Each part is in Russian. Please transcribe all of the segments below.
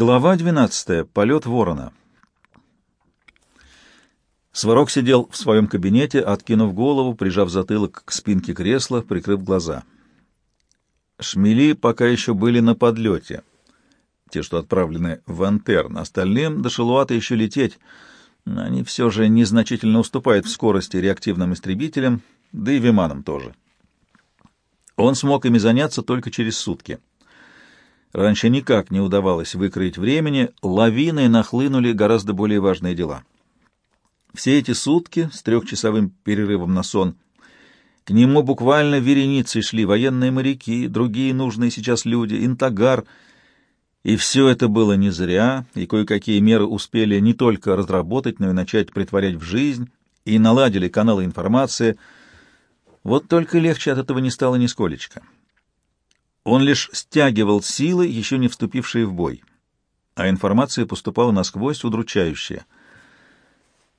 Глава 12. Полет ворона. Сварог сидел в своем кабинете, откинув голову, прижав затылок к спинке кресла, прикрыв глаза. Шмели пока еще были на подлете. Те, что отправлены в Антерн, остальным до Шелуата еще лететь. Они все же незначительно уступают в скорости реактивным истребителям, да и Виманам тоже. Он смог ими заняться только через сутки — Раньше никак не удавалось выкроить времени, лавиной нахлынули гораздо более важные дела. Все эти сутки с трехчасовым перерывом на сон к нему буквально вереницей шли военные моряки, другие нужные сейчас люди, интагар, и все это было не зря, и кое-какие меры успели не только разработать, но и начать притворять в жизнь, и наладили каналы информации. Вот только легче от этого не стало нисколечко. Он лишь стягивал силы, еще не вступившие в бой, а информация поступала насквозь удручающая.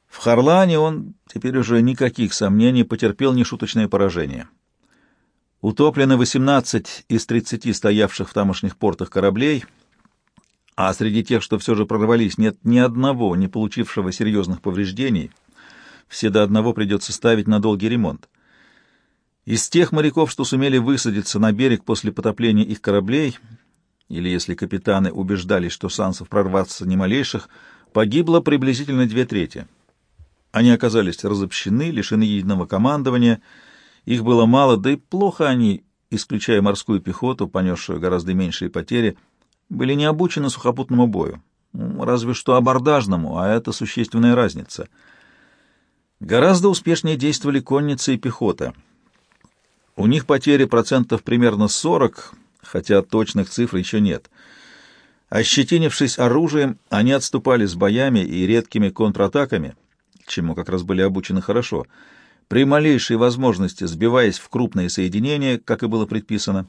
В Харлане он, теперь уже никаких сомнений, потерпел нешуточное поражение. Утоплено 18 из 30 стоявших в тамошних портах кораблей, а среди тех, что все же прорвались, нет ни одного, не получившего серьезных повреждений. Все до одного придется ставить на долгий ремонт. Из тех моряков, что сумели высадиться на берег после потопления их кораблей, или если капитаны убеждались, что шансов прорваться ни малейших, погибло приблизительно две трети. Они оказались разобщены, лишены единого командования, их было мало, да и плохо они, исключая морскую пехоту, понесшую гораздо меньшие потери, были не обучены сухопутному бою, разве что абордажному, а это существенная разница. Гораздо успешнее действовали конница и пехота — у них потери процентов примерно 40, хотя точных цифр еще нет. Ощетинившись оружием, они отступали с боями и редкими контратаками, чему как раз были обучены хорошо, при малейшей возможности сбиваясь в крупные соединения, как и было предписано.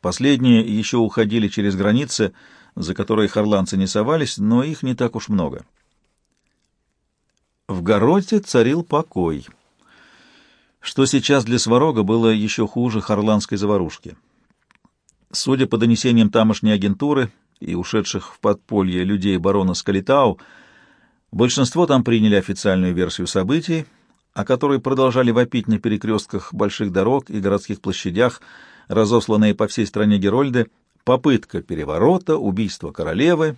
Последние еще уходили через границы, за которые харланцы не совались, но их не так уж много. В Гороте царил покой — что сейчас для Сварога было еще хуже харландской заварушки. Судя по донесениям тамошней агентуры и ушедших в подполье людей барона Скалитау, большинство там приняли официальную версию событий, о которой продолжали вопить на перекрестках больших дорог и городских площадях, разосланные по всей стране Герольды, попытка переворота, убийство королевы,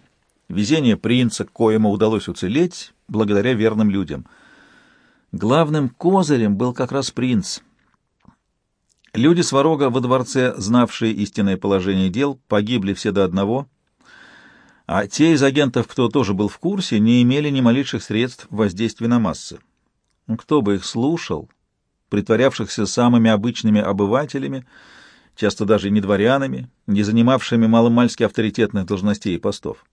везение принца, коему удалось уцелеть благодаря верным людям — Главным козырем был как раз принц. Люди Сварога во дворце, знавшие истинное положение дел, погибли все до одного, а те из агентов, кто тоже был в курсе, не имели ни малейших средств воздействия на массы. Кто бы их слушал, притворявшихся самыми обычными обывателями, часто даже не дворянами, не занимавшими маломальски авторитетных должностей и постов.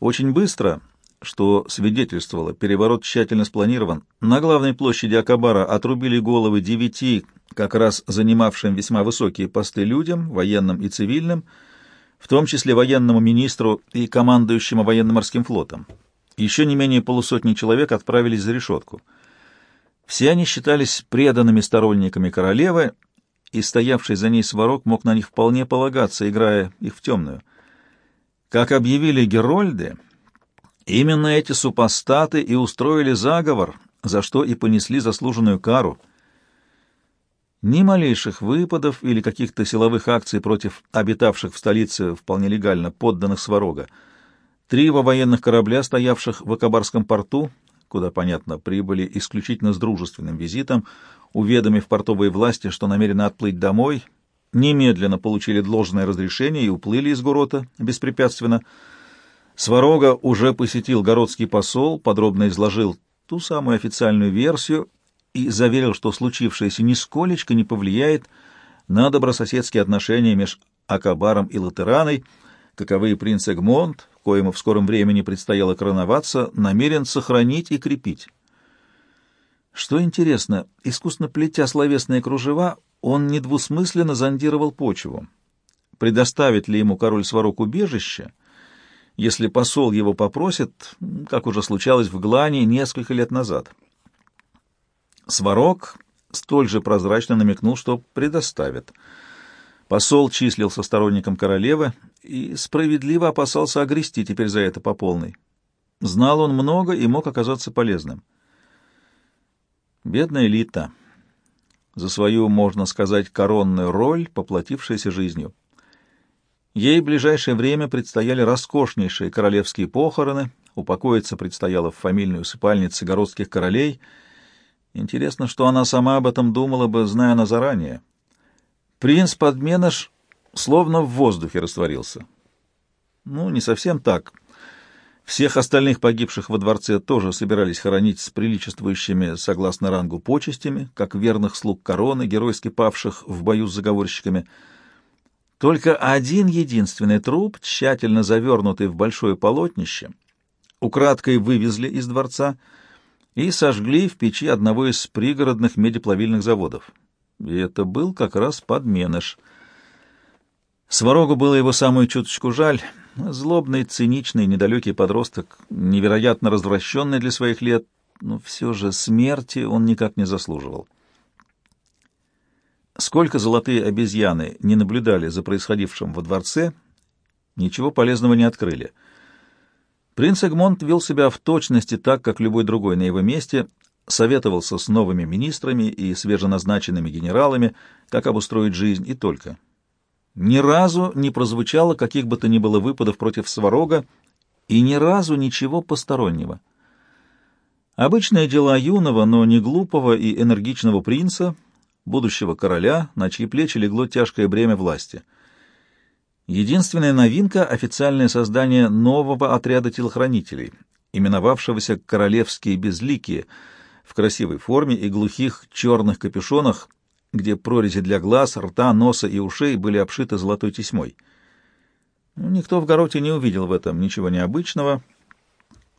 Очень быстро что свидетельствовало, переворот тщательно спланирован. На главной площади Акабара отрубили головы девяти, как раз занимавшим весьма высокие посты людям, военным и цивильным, в том числе военному министру и командующему военно-морским флотом. Еще не менее полусотни человек отправились за решетку. Все они считались преданными сторонниками королевы, и стоявший за ней сварок мог на них вполне полагаться, играя их в темную. Как объявили Герольды, Именно эти супостаты и устроили заговор, за что и понесли заслуженную кару. Ни малейших выпадов или каких-то силовых акций против обитавших в столице вполне легально подданных Сварога. Три его военных корабля, стоявших в Акабарском порту, куда, понятно, прибыли исключительно с дружественным визитом, уведомив портовые власти, что намерены отплыть домой, немедленно получили должное разрешение и уплыли из города беспрепятственно, Сварога уже посетил городский посол, подробно изложил ту самую официальную версию и заверил, что случившееся нисколечко не повлияет на добрососедские отношения между Акабаром и Латераной, каковые принц Эгмонт, коему в скором времени предстояло короноваться, намерен сохранить и крепить. Что интересно, искусно плетя словесные кружева, он недвусмысленно зондировал почву. Предоставит ли ему король Сварог убежище — если посол его попросит, как уже случалось в Глане несколько лет назад. Сварог столь же прозрачно намекнул, что предоставит. Посол числился сторонником королевы и справедливо опасался огрести теперь за это по полной. Знал он много и мог оказаться полезным. Бедная Лита, за свою, можно сказать, коронную роль, поплатившаяся жизнью. Ей в ближайшее время предстояли роскошнейшие королевские похороны, упокоиться предстояло в фамильной усыпальнице городских королей. Интересно, что она сама об этом думала бы, зная на заранее. Принц-подменыш словно в воздухе растворился. Ну, не совсем так. Всех остальных погибших во дворце тоже собирались хоронить с приличествующими, согласно рангу, почестями, как верных слуг короны, геройски павших в бою с заговорщиками. Только один единственный труп, тщательно завернутый в большое полотнище, украдкой вывезли из дворца и сожгли в печи одного из пригородных медиплавильных заводов. И это был как раз подменыш. Сварогу было его самую чуточку жаль — Злобный, циничный, недалекий подросток, невероятно развращенный для своих лет, но все же смерти он никак не заслуживал. Сколько золотые обезьяны не наблюдали за происходившим во дворце, ничего полезного не открыли. Принц Эгмонт вел себя в точности так, как любой другой на его месте, советовался с новыми министрами и свеженазначенными генералами, как обустроить жизнь, и только — ни разу не прозвучало каких бы то ни было выпадов против Сварога и ни разу ничего постороннего. Обычные дела юного, но не глупого и энергичного принца, будущего короля, на чьи плечи легло тяжкое бремя власти. Единственная новинка — официальное создание нового отряда телохранителей, именовавшегося «Королевские безликие», в красивой форме и глухих черных капюшонах — где прорези для глаз, рта, носа и ушей были обшиты золотой тесьмой. Ну, никто в Гороте не увидел в этом ничего необычного.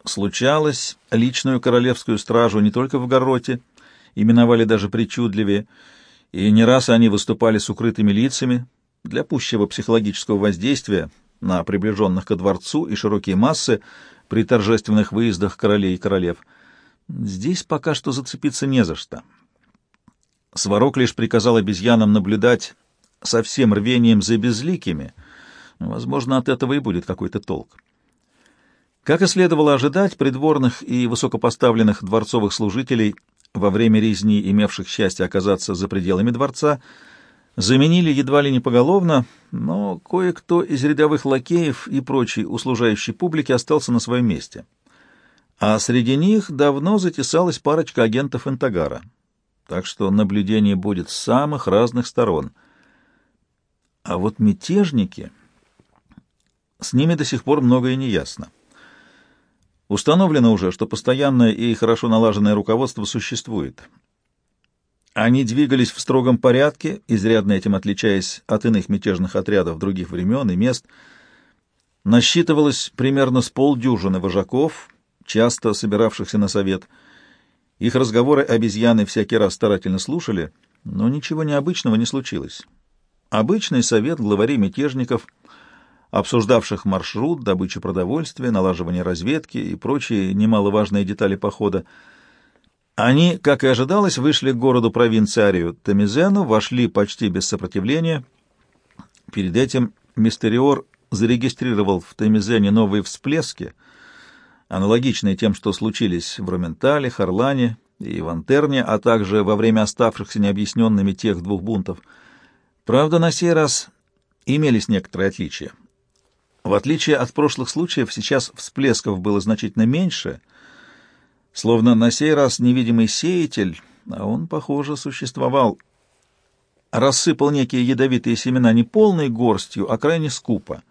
Случалось, личную королевскую стражу не только в Гороте, именовали даже причудливее, и не раз они выступали с укрытыми лицами для пущего психологического воздействия на приближенных ко дворцу и широкие массы при торжественных выездах королей и королев. Здесь пока что зацепиться не за что. Сварог лишь приказал обезьянам наблюдать со всем рвением за безликими. Возможно, от этого и будет какой-то толк. Как и следовало ожидать, придворных и высокопоставленных дворцовых служителей во время резни, имевших счастье оказаться за пределами дворца, заменили едва ли не поголовно, но кое-кто из рядовых лакеев и прочей услужающей публики остался на своем месте. А среди них давно затесалась парочка агентов Интагара — так что наблюдение будет с самых разных сторон. А вот мятежники... С ними до сих пор многое не ясно. Установлено уже, что постоянное и хорошо налаженное руководство существует. Они двигались в строгом порядке, изрядно этим отличаясь от иных мятежных отрядов других времен и мест. Насчитывалось примерно с полдюжины вожаков, часто собиравшихся на совет — их разговоры обезьяны всякий раз старательно слушали, но ничего необычного не случилось. Обычный совет главарей мятежников, обсуждавших маршрут, добычу продовольствия, налаживание разведки и прочие немаловажные детали похода. Они, как и ожидалось, вышли к городу провинциарию Тамизену, вошли почти без сопротивления. Перед этим Мистериор зарегистрировал в Тамизене новые всплески — аналогичные тем, что случились в Роментале, Харлане и Вантерне, а также во время оставшихся необъясненными тех двух бунтов. Правда, на сей раз имелись некоторые отличия. В отличие от прошлых случаев, сейчас всплесков было значительно меньше, словно на сей раз невидимый сеятель, а он, похоже, существовал, рассыпал некие ядовитые семена не полной горстью, а крайне скупо.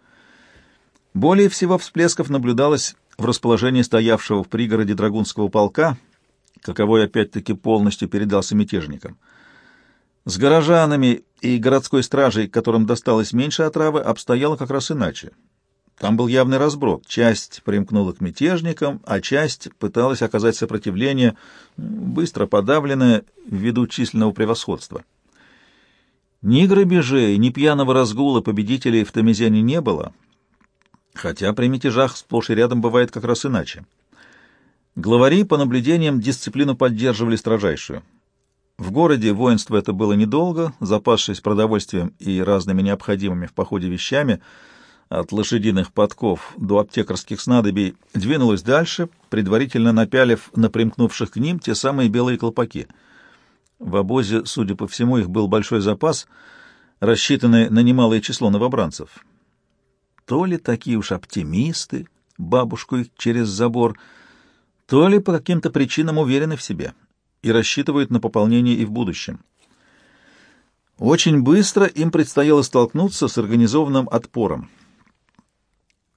Более всего всплесков наблюдалось в расположении стоявшего в пригороде Драгунского полка, каковой опять-таки полностью передался мятежникам. С горожанами и городской стражей, которым досталось меньше отравы, обстояло как раз иначе. Там был явный разброд. Часть примкнула к мятежникам, а часть пыталась оказать сопротивление, быстро подавленное ввиду численного превосходства. Ни грабежей, ни пьяного разгула победителей в Тамизяне не было, хотя при мятежах сплошь и рядом бывает как раз иначе. Главари, по наблюдениям, дисциплину поддерживали строжайшую. В городе воинство это было недолго, запасшись продовольствием и разными необходимыми в походе вещами, от лошадиных подков до аптекарских снадобий, двинулось дальше, предварительно напялив на примкнувших к ним те самые белые колпаки. В обозе, судя по всему, их был большой запас, рассчитанный на немалое число новобранцев. То ли такие уж оптимисты, бабушку их через забор, то ли по каким-то причинам уверены в себе и рассчитывают на пополнение и в будущем. Очень быстро им предстояло столкнуться с организованным отпором.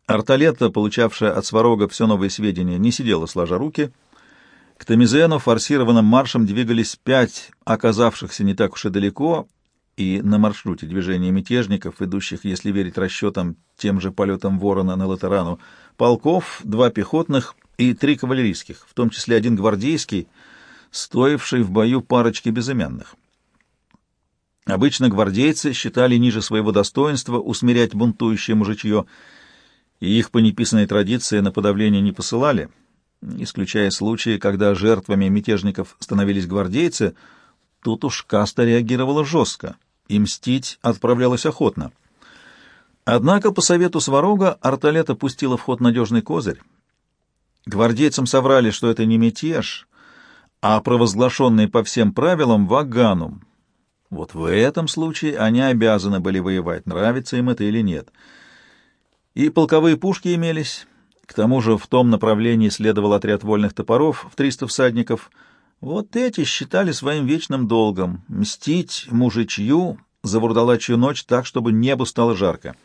Арталета, получавшая от Сварога все новые сведения, не сидела сложа руки. К Тамизену форсированным маршем двигались пять оказавшихся не так уж и далеко, и на маршруте движения мятежников, идущих, если верить расчетам, тем же полетом ворона на Латерану, полков, два пехотных и три кавалерийских, в том числе один гвардейский, стоивший в бою парочки безымянных. Обычно гвардейцы считали ниже своего достоинства усмирять бунтующее мужичье, и их по неписанной традиции на подавление не посылали, исключая случаи, когда жертвами мятежников становились гвардейцы, тут уж каста реагировала жестко, и мстить отправлялась охотно. Однако по совету Сварога Арталета пустила в ход надежный козырь. Гвардейцам соврали, что это не мятеж, а провозглашенный по всем правилам ваганум. Вот в этом случае они обязаны были воевать, нравится им это или нет. И полковые пушки имелись. К тому же в том направлении следовал отряд вольных топоров в 300 всадников. Вот эти считали своим вечным долгом — мстить мужичью за вурдалачью ночь так, чтобы небу стало жарко.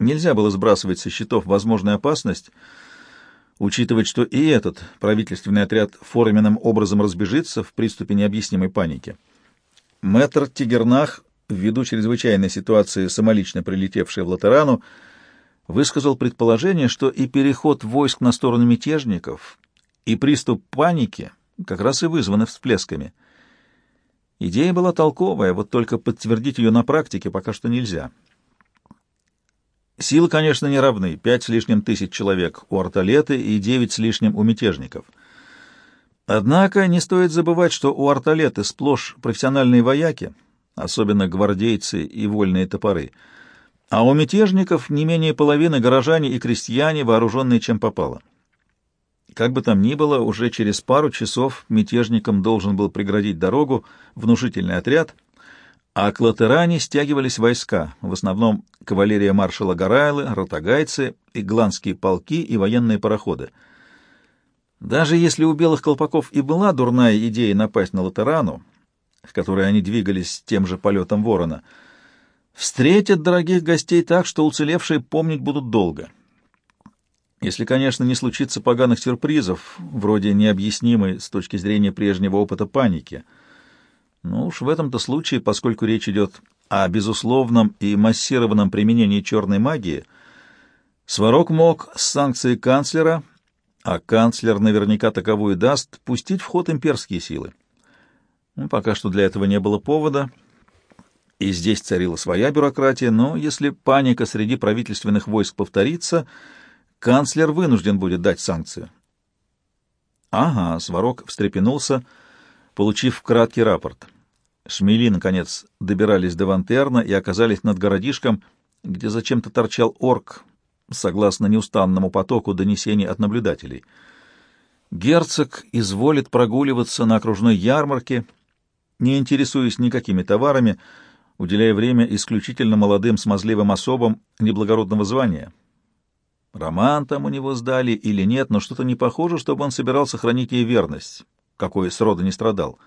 Нельзя было сбрасывать со счетов возможную опасность — учитывать, что и этот правительственный отряд форменным образом разбежится в приступе необъяснимой паники. Мэтр Тигернах, ввиду чрезвычайной ситуации, самолично прилетевший в Латерану, высказал предположение, что и переход войск на сторону мятежников, и приступ паники как раз и вызваны всплесками. Идея была толковая, вот только подтвердить ее на практике пока что нельзя. Силы, конечно, не равны. Пять с лишним тысяч человек у арталеты и девять с лишним у мятежников. Однако не стоит забывать, что у арталеты сплошь профессиональные вояки, особенно гвардейцы и вольные топоры, а у мятежников не менее половины горожане и крестьяне, вооруженные чем попало. Как бы там ни было, уже через пару часов мятежникам должен был преградить дорогу внушительный отряд — а к Латеране стягивались войска, в основном кавалерия маршала Гарайлы, ротагайцы, игландские полки и военные пароходы. Даже если у белых колпаков и была дурная идея напасть на Латерану, в которой они двигались тем же полетом ворона, встретят дорогих гостей так, что уцелевшие помнить будут долго. Если, конечно, не случится поганых сюрпризов, вроде необъяснимой с точки зрения прежнего опыта паники — ну уж в этом-то случае, поскольку речь идет о безусловном и массированном применении черной магии, Сварог мог с санкцией канцлера, а канцлер наверняка таковую даст, пустить в ход имперские силы. Ну, пока что для этого не было повода, и здесь царила своя бюрократия, но если паника среди правительственных войск повторится, канцлер вынужден будет дать санкцию. Ага, Сварог встрепенулся, получив краткий рапорт. Шмели, наконец, добирались до Вантерна и оказались над городишком, где зачем-то торчал орк, согласно неустанному потоку донесений от наблюдателей. Герцог изволит прогуливаться на окружной ярмарке, не интересуясь никакими товарами, уделяя время исключительно молодым смазливым особам неблагородного звания. Роман там у него сдали или нет, но что-то не похоже, чтобы он собирался хранить ей верность, какой срода не страдал.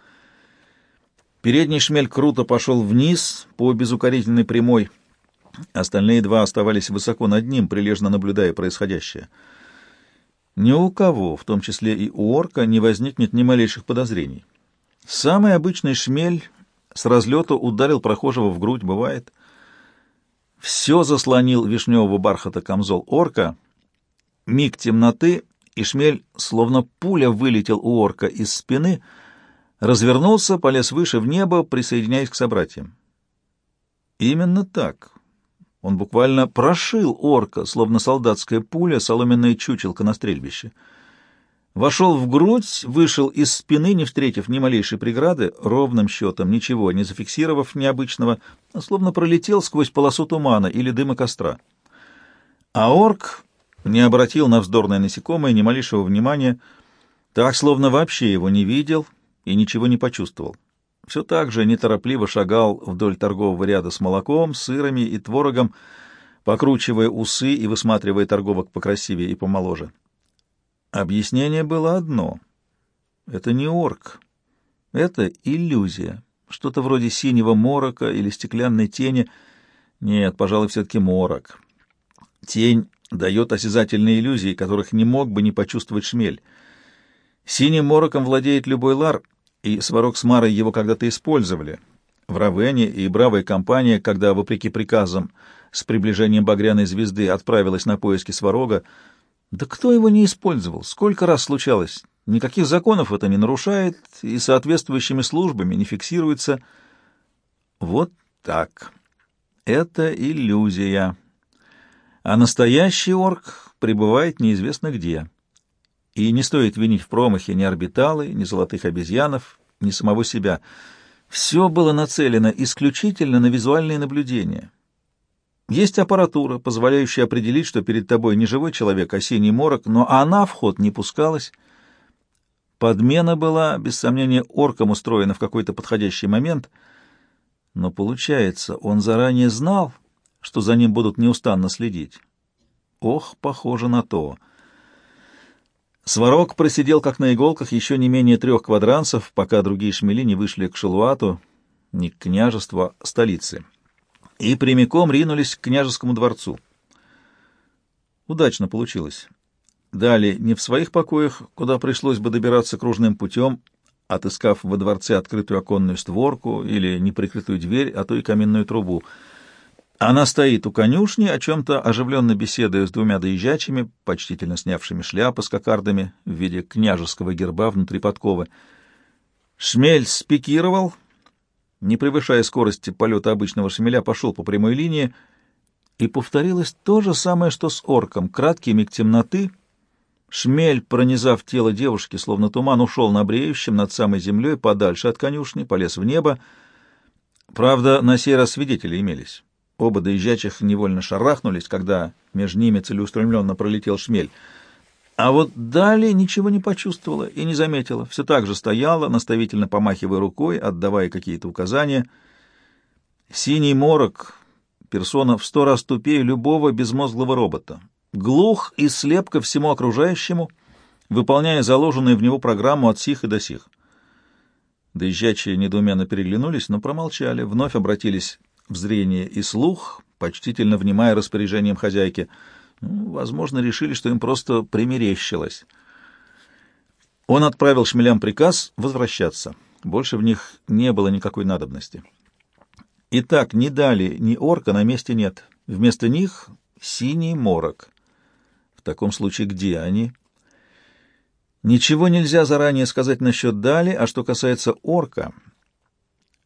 Передний шмель круто пошел вниз по безукоризненной прямой. Остальные два оставались высоко над ним, прилежно наблюдая происходящее. Ни у кого, в том числе и у орка, не возникнет ни малейших подозрений. Самый обычный шмель с разлета ударил прохожего в грудь, бывает. Все заслонил вишневого бархата камзол орка. Миг темноты, и шмель, словно пуля, вылетел у орка из спины — развернулся, полез выше в небо, присоединяясь к собратьям. Именно так. Он буквально прошил орка, словно солдатская пуля, соломенная чучелка на стрельбище. Вошел в грудь, вышел из спины, не встретив ни малейшей преграды, ровным счетом, ничего, не зафиксировав необычного, а словно пролетел сквозь полосу тумана или дыма костра. А орк не обратил на вздорное насекомое ни малейшего внимания, так, словно вообще его не видел и ничего не почувствовал. Все так же неторопливо шагал вдоль торгового ряда с молоком, сырами и творогом, покручивая усы и высматривая торговок покрасивее и помоложе. Объяснение было одно. Это не орк. Это иллюзия. Что-то вроде синего морока или стеклянной тени. Нет, пожалуй, все-таки морок. Тень дает осязательные иллюзии, которых не мог бы не почувствовать шмель. Синим мороком владеет любой лар, и Сварог с Марой его когда-то использовали. В Равене и бравая компания, когда, вопреки приказам, с приближением багряной звезды отправилась на поиски Сварога, да кто его не использовал? Сколько раз случалось? Никаких законов это не нарушает и соответствующими службами не фиксируется. Вот так. Это иллюзия. А настоящий орк пребывает неизвестно где. И не стоит винить в промахе ни орбиталы, ни золотых обезьянов, ни самого себя. Все было нацелено исключительно на визуальные наблюдения. Есть аппаратура, позволяющая определить, что перед тобой не живой человек, а синий морок, но она в ход не пускалась. Подмена была, без сомнения, орком устроена в какой-то подходящий момент, но, получается, он заранее знал, что за ним будут неустанно следить. Ох, похоже на то. Сварог просидел как на иголках еще не менее трех квадранцев, пока другие шмели не вышли к Шалуату, не к княжеству, а столице и прямиком ринулись к княжескому дворцу. Удачно получилось. Далее не в своих покоях, куда пришлось бы добираться кружным путем, отыскав во дворце открытую оконную створку или неприкрытую дверь, а то и каменную трубу. Она стоит у конюшни, о чем-то оживленно беседуя с двумя доезжачими, почтительно снявшими шляпы с кокардами в виде княжеского герба внутри подковы. Шмель спикировал — не превышая скорости полета обычного шмеля, пошел по прямой линии, и повторилось то же самое, что с орком. Краткий миг темноты, шмель, пронизав тело девушки, словно туман, ушел на бреющем над самой землей, подальше от конюшни, полез в небо. Правда, на сей раз свидетели имелись. Оба доезжачих невольно шарахнулись, когда между ними целеустремленно пролетел шмель — а вот далее ничего не почувствовала и не заметила. Все так же стояла, наставительно помахивая рукой, отдавая какие-то указания. Синий морок — персона в сто раз тупее любого безмозглого робота. Глух и слеп ко всему окружающему, выполняя заложенную в него программу от сих и до сих. Доезжачие недоуменно переглянулись, но промолчали, вновь обратились в зрение и слух, почтительно внимая распоряжением хозяйки — возможно, решили, что им просто примерещилось. Он отправил шмелям приказ возвращаться. Больше в них не было никакой надобности. Итак, ни Дали, ни Орка на месте нет. Вместо них синий морок. В таком случае где они? Ничего нельзя заранее сказать насчет Дали, а что касается Орка,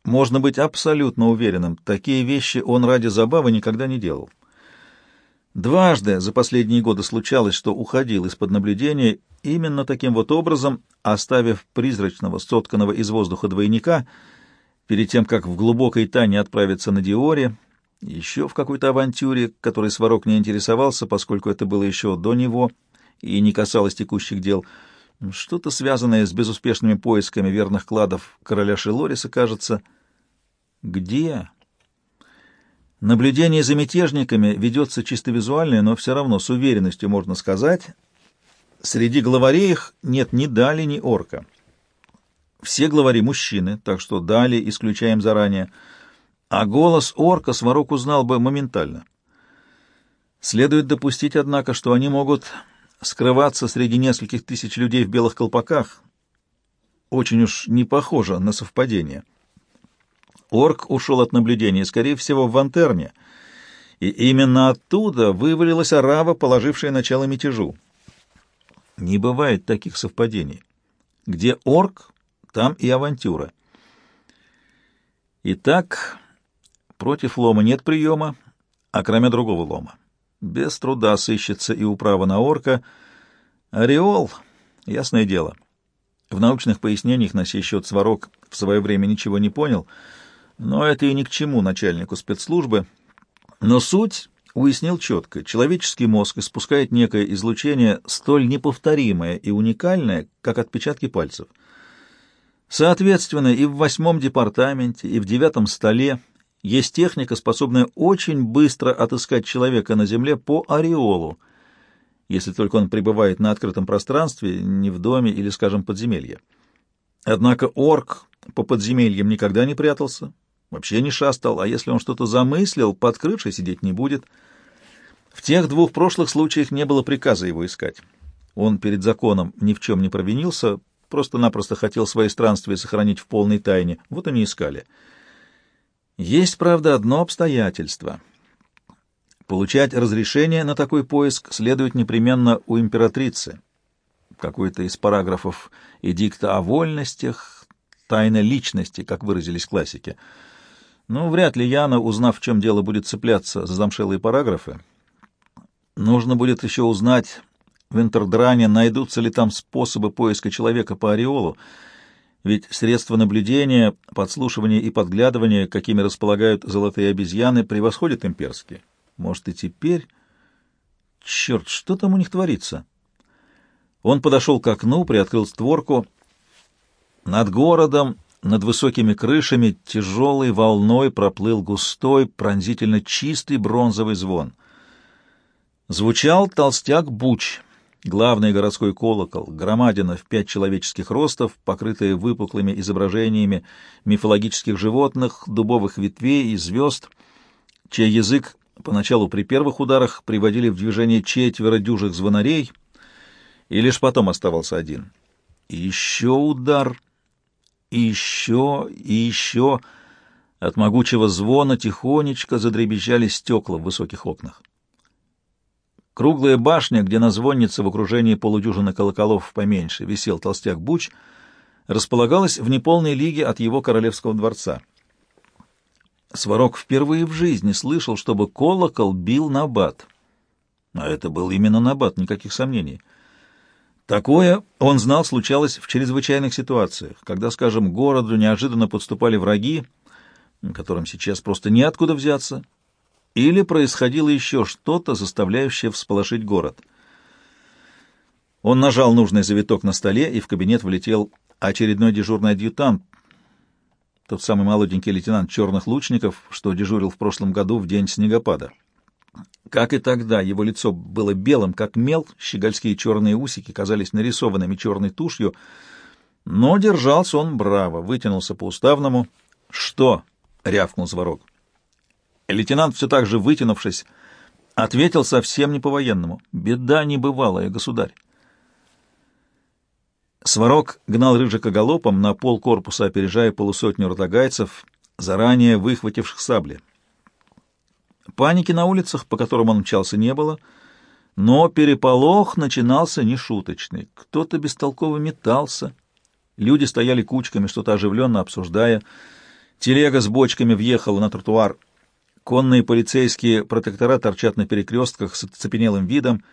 можно быть абсолютно уверенным, такие вещи он ради забавы никогда не делал. Дважды за последние годы случалось, что уходил из-под наблюдения именно таким вот образом, оставив призрачного, сотканного из воздуха двойника, перед тем, как в глубокой тайне отправиться на Диоре, еще в какой-то авантюре, которой Сварог не интересовался, поскольку это было еще до него и не касалось текущих дел, что-то связанное с безуспешными поисками верных кладов короля Шелориса, кажется. Где? Наблюдение за мятежниками ведется чисто визуальное, но все равно с уверенностью можно сказать, среди главарей их нет ни Дали, ни Орка. Все главари мужчины, так что Дали исключаем заранее, а голос Орка Сварог узнал бы моментально. Следует допустить, однако, что они могут скрываться среди нескольких тысяч людей в белых колпаках. Очень уж не похоже на совпадение. Орк ушел от наблюдения, скорее всего, в Вантерне, и именно оттуда вывалилась арава, положившая начало мятежу. Не бывает таких совпадений. Где орк, там и авантюра. Итак, против лома нет приема, а кроме другого лома. Без труда сыщется и управа на орка. Ореол, Ясное дело. В научных пояснениях на сей счет Сварог в свое время ничего не понял, но это и ни к чему начальнику спецслужбы. Но суть уяснил четко. Человеческий мозг испускает некое излучение столь неповторимое и уникальное, как отпечатки пальцев. Соответственно, и в восьмом департаменте, и в девятом столе есть техника, способная очень быстро отыскать человека на Земле по ореолу, если только он пребывает на открытом пространстве, не в доме или, скажем, подземелье. Однако орк по подземельям никогда не прятался, вообще не шастал, а если он что-то замыслил, под крышей сидеть не будет. В тех двух прошлых случаях не было приказа его искать. Он перед законом ни в чем не провинился, просто-напросто хотел свои странствия сохранить в полной тайне, вот они искали. Есть, правда, одно обстоятельство. Получать разрешение на такой поиск следует непременно у императрицы. Какой-то из параграфов эдикта о вольностях, тайна личности, как выразились классики. Ну, вряд ли Яна, узнав, в чем дело, будет цепляться за замшелые параграфы. Нужно будет еще узнать в Интердране, найдутся ли там способы поиска человека по ореолу, ведь средства наблюдения, подслушивания и подглядывания, какими располагают золотые обезьяны, превосходят имперские. Может, и теперь... Черт, что там у них творится? Он подошел к окну, приоткрыл створку. Над городом, над высокими крышами, тяжелой волной проплыл густой, пронзительно чистый бронзовый звон. Звучал толстяк Буч — Главный городской колокол, громадина в пять человеческих ростов, покрытая выпуклыми изображениями мифологических животных, дубовых ветвей и звезд, чей язык поначалу при первых ударах приводили в движение четверо дюжих звонарей, и лишь потом оставался один. И еще удар, и еще, и еще. От могучего звона тихонечко задребезжали стекла в высоких окнах. Круглая башня, где на звоннице в окружении полудюжины колоколов поменьше висел толстяк Буч, располагалась в неполной лиге от его королевского дворца. Сварог впервые в жизни слышал, чтобы колокол бил на бат. А это был именно на бат, никаких сомнений. Такое, он знал, случалось в чрезвычайных ситуациях, когда, скажем, городу неожиданно подступали враги, которым сейчас просто неоткуда взяться, или происходило еще что-то, заставляющее всполошить город. Он нажал нужный завиток на столе, и в кабинет влетел очередной дежурный адъютант, тот самый молоденький лейтенант черных лучников, что дежурил в прошлом году в день снегопада. Как и тогда, его лицо было белым, как мел, щегольские черные усики казались нарисованными черной тушью, но держался он браво, вытянулся по-уставному. «Что?» — рявкнул Зворог. Лейтенант, все так же вытянувшись, ответил совсем не по-военному. «Беда небывалая, государь». Сварог гнал Рыжика галопом на пол корпуса, опережая полусотню ротагайцев, заранее выхвативших сабли. Паники на улицах, по которым он мчался, не было, но переполох начинался нешуточный. Кто-то бестолково метался, люди стояли кучками, что-то оживленно обсуждая. Телега с бочками въехала на тротуар Конные полицейские протектора торчат на перекрестках с оцепенелым видом.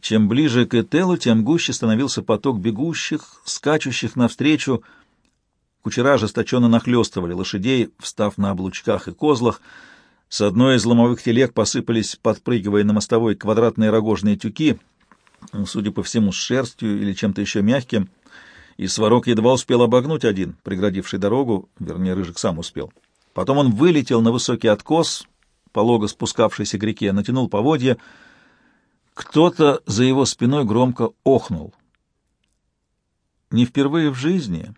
Чем ближе к Этелу, тем гуще становился поток бегущих, скачущих навстречу. Кучера ожесточенно нахлестывали лошадей, встав на облучках и козлах. С одной из ломовых телег посыпались, подпрыгивая на мостовой, квадратные рогожные тюки, судя по всему, с шерстью или чем-то еще мягким, и Сварог едва успел обогнуть один, преградивший дорогу, вернее, Рыжик сам успел. Потом он вылетел на высокий откос, полого спускавшийся к реке, натянул поводья. Кто-то за его спиной громко охнул. Не впервые в жизни,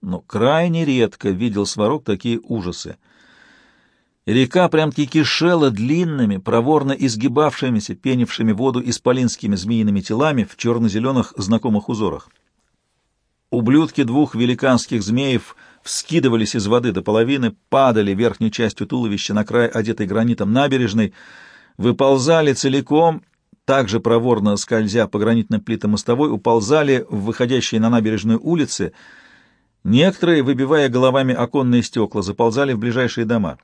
но крайне редко видел Сварог такие ужасы. Река прям-таки кишела длинными, проворно изгибавшимися, пенившими воду исполинскими змеиными телами в черно-зеленых знакомых узорах. Ублюдки двух великанских змеев вскидывались из воды до половины, падали верхней частью туловища на край одетой гранитом набережной, выползали целиком, также проворно скользя по гранитным плитам мостовой, уползали в выходящие на набережную улицы, некоторые, выбивая головами оконные стекла, заползали в ближайшие дома.